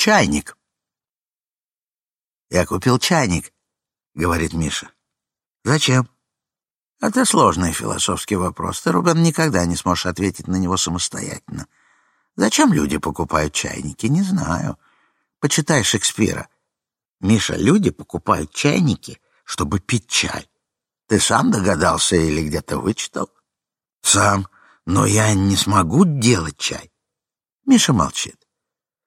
Чайник. Я купил чайник, говорит Миша. Зачем? Это сложный философский вопрос. Ты, Рубен, никогда не сможешь ответить на него самостоятельно. Зачем люди покупают чайники? Не знаю. Почитай Шекспира. Миша, люди покупают чайники, чтобы пить чай. Ты сам догадался или где-то вычитал? Сам. Но я не смогу делать чай. Миша молчит.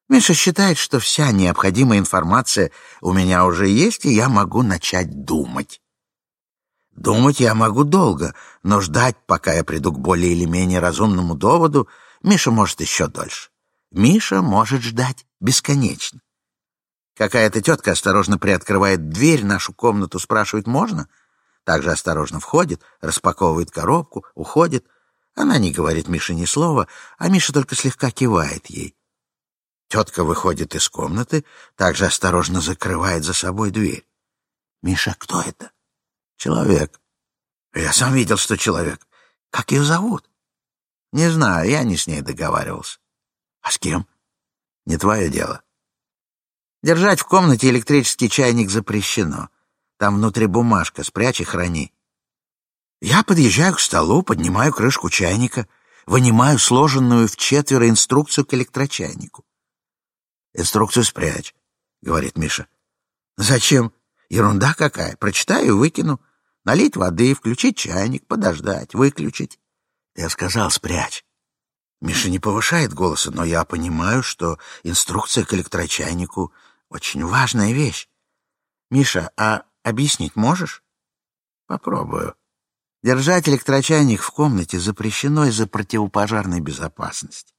Миша считает, что вся необходимая информация у меня уже есть, и я могу начать думать. Думать я могу долго, но ждать, пока я приду к более или менее разумному доводу, Миша может еще дольше. Миша может ждать бесконечно. Какая-то тетка осторожно приоткрывает дверь нашу комнату, спрашивает «можно?». Также осторожно входит, распаковывает коробку, уходит. Она не говорит Мише ни слова, а Миша только слегка кивает ей. Тетка выходит из комнаты, также осторожно закрывает за собой дверь. «Миша, кто это?» «Человек». «Я сам видел, что человек. Как ее зовут?» «Не знаю, я не с ней договаривался». «А с кем?» «Не твое дело». Держать в комнате электрический чайник запрещено. Там внутри бумажка, спрячь и храни. Я подъезжаю к столу, поднимаю крышку чайника, вынимаю сложенную в четверо инструкцию к электрочайнику. «Инструкцию спрячь», — говорит Миша. «Зачем? Ерунда какая. Прочитаю и выкину. Налить воды, включить чайник, подождать, выключить». Я сказал «спрячь». Миша не повышает голоса, но я понимаю, что инструкция к электрочайнику — очень важная вещь. «Миша, а объяснить можешь?» «Попробую. Держать электрочайник в комнате запрещено из-за противопожарной безопасности.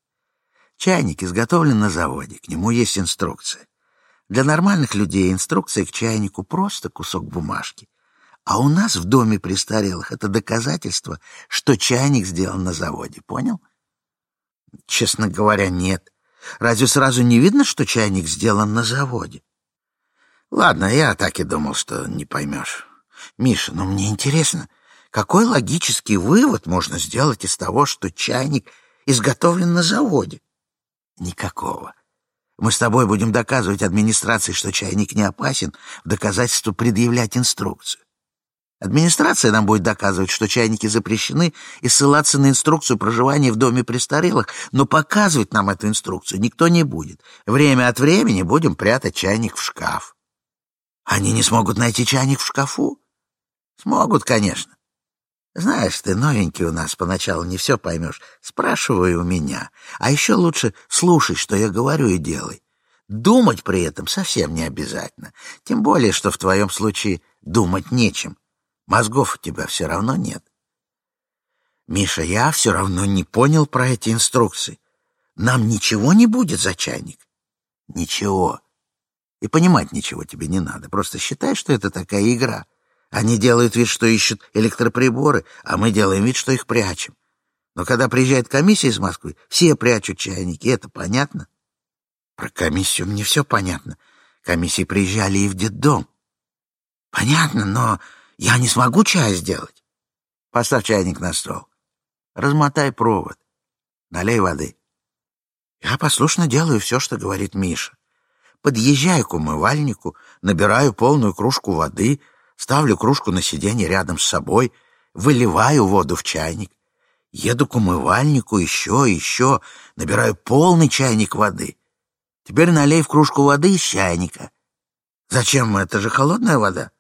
Чайник изготовлен на заводе, к нему есть инструкция. Для нормальных людей инструкция к чайнику просто кусок бумажки. А у нас в доме престарелых это доказательство, что чайник сделан на заводе, понял? Честно говоря, нет. Разве сразу не видно, что чайник сделан на заводе? Ладно, я так и думал, что не поймешь. Миша, но мне интересно, какой логический вывод можно сделать из того, что чайник изготовлен на заводе? Никакого. Мы с ссбудем доказывать администрации, что чайник не опасен, в доказательство предъявлять инструкцию. Администрация нам будет доказывать, что чайники запрещены, и ссылаться на инструкцию проживания в доме престарелых, но показывать нам эту инструкцию никто не будет. Время от времени будем прятать чайник в шкаф. Они не смогут найти чайник в шкафу? Смогут, конечно. Знаешь, ты новенький у нас, поначалу не все поймешь. Спрашивай у меня. А еще лучше слушай, что я говорю, и делай. Думать при этом совсем не обязательно. Тем более, что в твоем случае думать нечем. Мозгов у тебя все равно нет. Миша, я все равно не понял про эти инструкции. Нам ничего не будет за чайник? Ничего. И понимать ничего тебе не надо. Просто считай, что это такая игра — они делают вид, что ищут электроприборы, а мы делаем вид, что их прячем. Но когда приезжает комиссия из Москвы, все прячут чайники, это понятно? Про комиссию мне все понятно. Комиссии приезжали и в детдом. Понятно, но я не смогу чай сделать. Поставь чайник на стол. Размотай провод. Налей воды. Я послушно делаю все, что говорит Миша. Подъезжаю к умывальнику, набираю полную кружку воды — ставлю кружку на сиденье рядом с собой, выливаю воду в чайник, еду к умывальнику, еще, еще, набираю полный чайник воды. Теперь налей в кружку воды из чайника. Зачем? Это же холодная вода.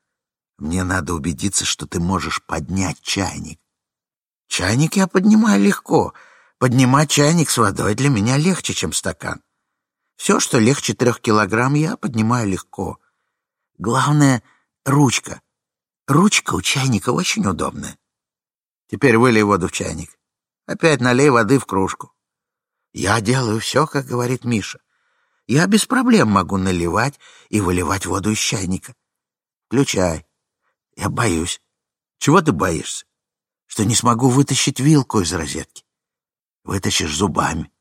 Мне надо убедиться, что ты можешь поднять чайник. Чайник я поднимаю легко. Поднимать чайник с водой для меня легче, чем стакан. Все, что легче трех килограмм, я поднимаю легко. Главное — ручка. Ручка у чайника очень удобная. Теперь вылей воду в чайник. Опять налей воды в кружку. Я делаю все, как говорит Миша. Я без проблем могу наливать и выливать воду из чайника. Включай. Я боюсь. Чего ты боишься? Что не смогу вытащить вилку из розетки. Вытащишь зубами.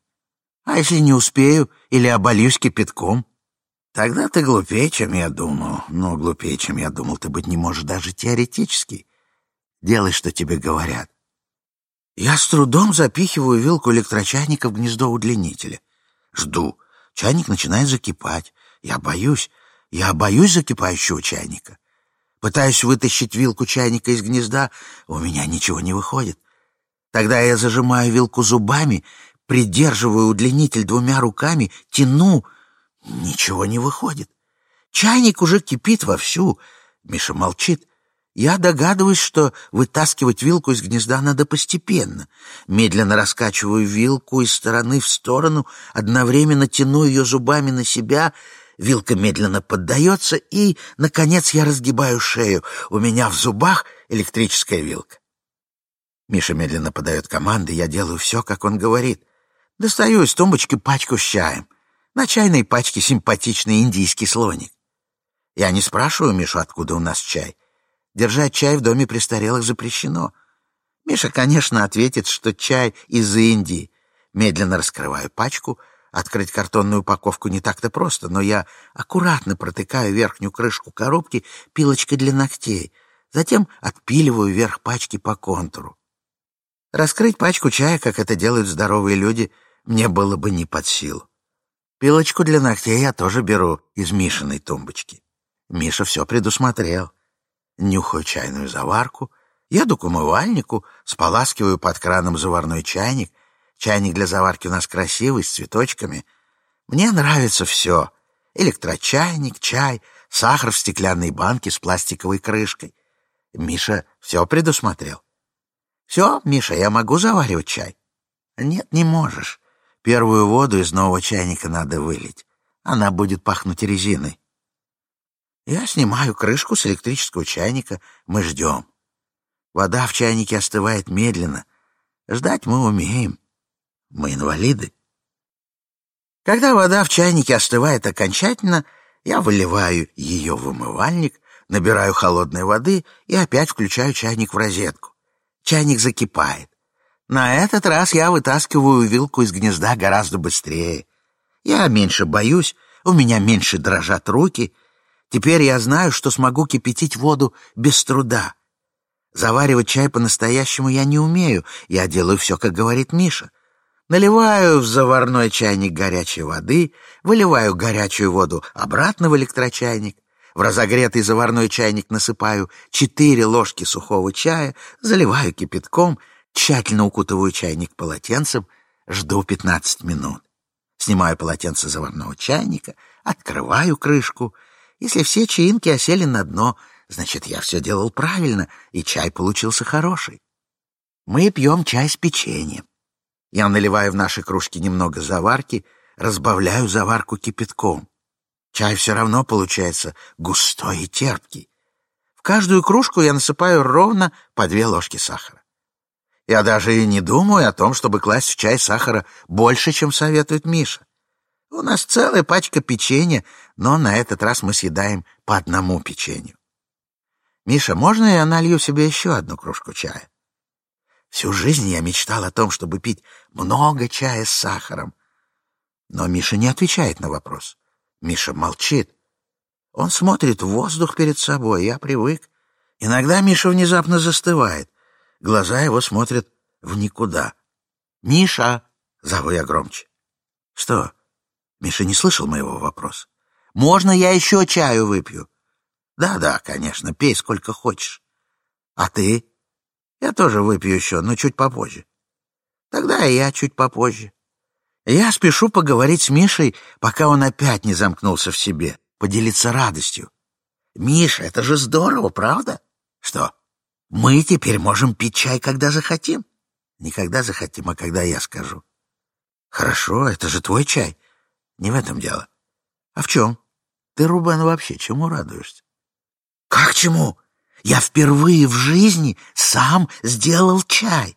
А если не успею или обольюсь кипятком? Тогда ты глупее, чем я думал. Но глупее, чем я думал, ты быть не можешь даже теоретически. Делай, что тебе говорят. Я с трудом запихиваю вилку электрочайника в гнездо удлинителя. Жду. Чайник начинает закипать. Я боюсь, я боюсь закипающего чайника. Пытаюсь вытащить вилку чайника из гнезда, у меня ничего не выходит. Тогда я зажимаю вилку зубами, придерживаю удлинитель двумя руками, тяну. Ничего не выходит. Чайник уже кипит вовсю. Миша молчит. Я догадываюсь, что вытаскивать вилку из гнезда надо постепенно. Медленно раскачиваю вилку из стороны в сторону, одновременно тяну ее зубами на себя. Вилка медленно поддается, и, наконец, я разгибаю шею. У меня в зубах электрическая вилка. Миша медленно подает команды, я делаю все, как он говорит. Достаю из тумбочки пачку с чаем. На чайной пачке симпатичный индийский слоник. Я не спрашиваю Мишу, откуда у нас чай. Держать чай в доме престарелых запрещено. Миша, конечно, ответит, что чай из Индии. Медленно раскрываю пачку. Открыть картонную упаковку не так-то просто, но я аккуратно протыкаю верхнюю крышку коробки пилочкой для ногтей. Затем отпиливаю верх пачки по контуру. Раскрыть пачку чая, как это делают здоровые люди, мне было бы не под силу. Пилочку для ногтей я тоже беру из Мишиной тумбочки. Миша все предусмотрел нюхаю чайную заварку, еду к умывальнику, споласкиваю под краном заварной чайник. Чайник для заварки у нас красивый, с цветочками. Мне нравится все. Электрочайник, чай, сахар в стеклянной банке с пластиковой крышкой. Миша все предусмотрел. «Все, Миша, я могу заваривать чай?» «Нет, не можешь. Первую воду из нового чайника надо вылить. Она будет пахнуть резиной. Я снимаю крышку с электрического чайника. Мы ждем. Вода в чайнике остывает медленно. Ждать мы умеем. Мы инвалиды. Когда вода в чайнике остывает окончательно, я выливаю ее в умывальник, набираю холодной воды и опять включаю чайник в розетку. Чайник закипает. На этот раз я вытаскиваю вилку из гнезда гораздо быстрее. Я меньше боюсь, у меня меньше дрожат руки — Теперь я знаю, что смогу кипятить воду без труда. Заваривать чай по-настоящему я не умею. Я делаю все, как говорит Миша. Наливаю в заварной чайник горячей воды, выливаю горячую воду обратно в электрочайник, в разогретый заварной чайник насыпаю четыре ложки сухого чая, заливаю кипятком, тщательно укутываю чайник полотенцем, жду 15 минут. Снимаю полотенце заварного чайника, открываю крышку — если все чаинки осели на дно, значит, я все делал правильно, и чай получился хороший. Мы пьем чай с печеньем. Я наливаю в наши кружки немного заварки, разбавляю заварку кипятком. Чай все равно получается густой и терпкий. В каждую кружку я насыпаю ровно по две ложки сахара. Я даже и не думаю о том, чтобы класть в чай сахара больше, чем советует Миша. У нас целая пачка печенья, но на этот раз мы съедаем по одному печенью. Миша, можно я налью себе еще одну кружку чая? Всю жизнь я мечтал о том, чтобы пить много чая с сахаром. Но Миша не отвечает на вопрос. Миша молчит. Он смотрит в воздух перед собой, я привык. Иногда Миша внезапно застывает. Глаза его смотрят в никуда. «Миша!» — зову я громче. «Что?» Миша не слышал моего вопроса. «Можно я еще чаю выпью?» «Да-да, конечно, пей сколько хочешь». «А ты?» «Я тоже выпью еще, но чуть попозже». «Тогда и я чуть попозже». Я спешу поговорить с Мишей, пока он опять не замкнулся в себе, поделиться радостью. «Миша, это же здорово, правда?» «Что? Мы теперь можем пить чай, когда захотим?» «Не когда захотим, а когда я скажу». «Хорошо, это же твой чай. Не в этом дело. А в чем? Ты, Рубен, вообще чему радуешься? Как чему? Я впервые в жизни сам сделал чай.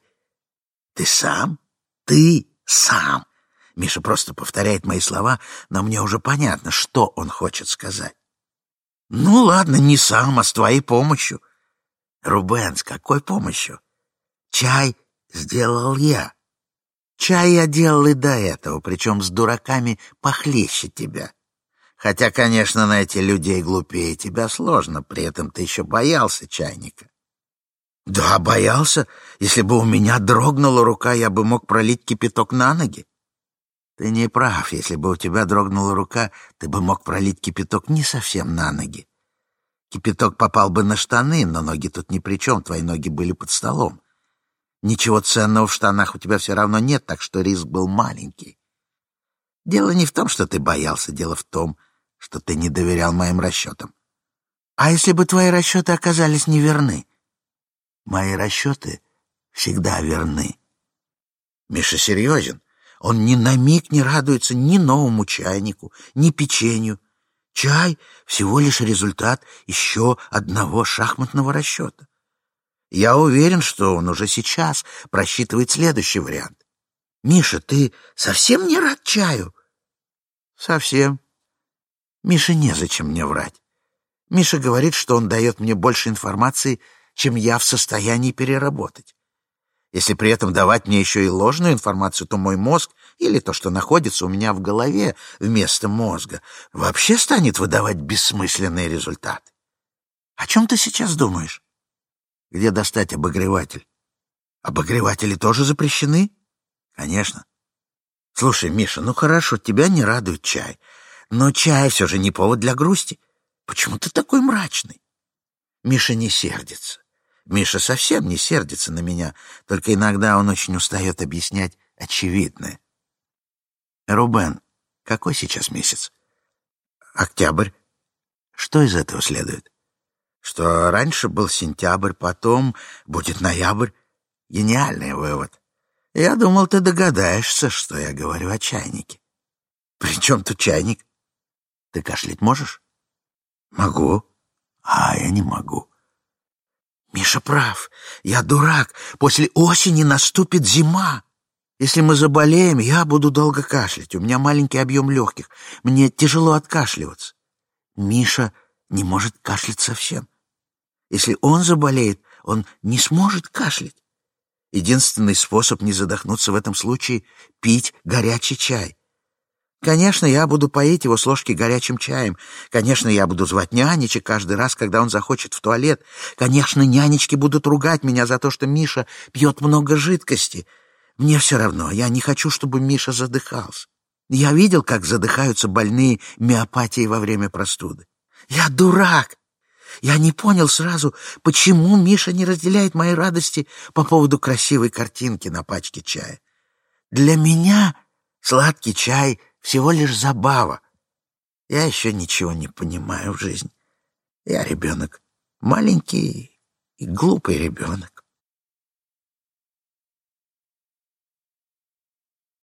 Ты сам? Ты сам? Миша просто повторяет мои слова, но мне уже понятно, что он хочет сказать. Ну ладно, не сам, а с твоей помощью. Рубен, с какой помощью? Чай сделал я. Чай я делал и до этого, причем с дураками похлеще тебя. Хотя, конечно, найти людей глупее тебя сложно, при этом ты еще боялся чайника. Да, боялся. Если бы у меня дрогнула рука, я бы мог пролить кипяток на ноги. Ты не прав. Если бы у тебя дрогнула рука, ты бы мог пролить кипяток не совсем на ноги. Кипяток попал бы на штаны, но ноги тут ни при чем, твои ноги были под столом. Ничего ценного в штанах у тебя все равно нет, так что риск был маленький. Дело не в том, что ты боялся, дело в том, что ты не доверял моим расчетам. А если бы твои расчеты оказались неверны? Мои расчеты всегда верны. Миша серьезен. Он ни на миг не радуется ни новому чайнику, ни печенью. Чай — всего лишь результат еще одного шахматного расчета. Я уверен, что он уже сейчас просчитывает следующий вариант. «Миша, ты совсем не рад чаю?» «Совсем. Мише незачем мне врать. Миша говорит, что он дает мне больше информации, чем я в состоянии переработать. Если при этом давать мне еще и ложную информацию, то мой мозг, или то, что находится у меня в голове вместо мозга, вообще станет выдавать бессмысленный результат. О чем ты сейчас думаешь? Где достать обогреватель? Обогреватели тоже запрещены? Конечно. Слушай, Миша, ну хорошо, тебя не радует чай. Но чай все же не повод для грусти. Почему ты такой мрачный? Миша не сердится. Миша совсем не сердится на меня, только иногда он очень устает объяснять очевидное. Рубен, какой сейчас месяц? Октябрь. Что из этого следует? Что раньше был сентябрь, потом будет ноябрь. Гениальный вывод. Я думал, ты догадаешься, что я говорю о чайнике. При чем тут чайник? Ты кашлять можешь? Могу. А я не могу. Миша прав. Я дурак. После осени наступит зима. Если мы заболеем, я буду долго кашлять. У меня маленький объем легких. Мне тяжело откашливаться. Миша не может кашлять совсем. Если он заболеет, он не сможет кашлять. Единственный способ не задохнуться в этом случае — пить горячий чай. Конечно, я буду поить его с ложки горячим чаем. Конечно, я буду звать нянечек каждый раз, когда он захочет в туалет. Конечно, нянечки будут ругать меня за то, что Миша пьет много жидкости. Мне все равно, я не хочу, чтобы Миша задыхался. Я видел, как задыхаются больные миопатией во время простуды. Я дурак! Я не понял сразу, почему Миша не разделяет моей радости по поводу красивой картинки на пачке чая. Для меня сладкий чай всего лишь забава. Я еще ничего не понимаю в жизни. Я ребенок, маленький и глупый ребенок.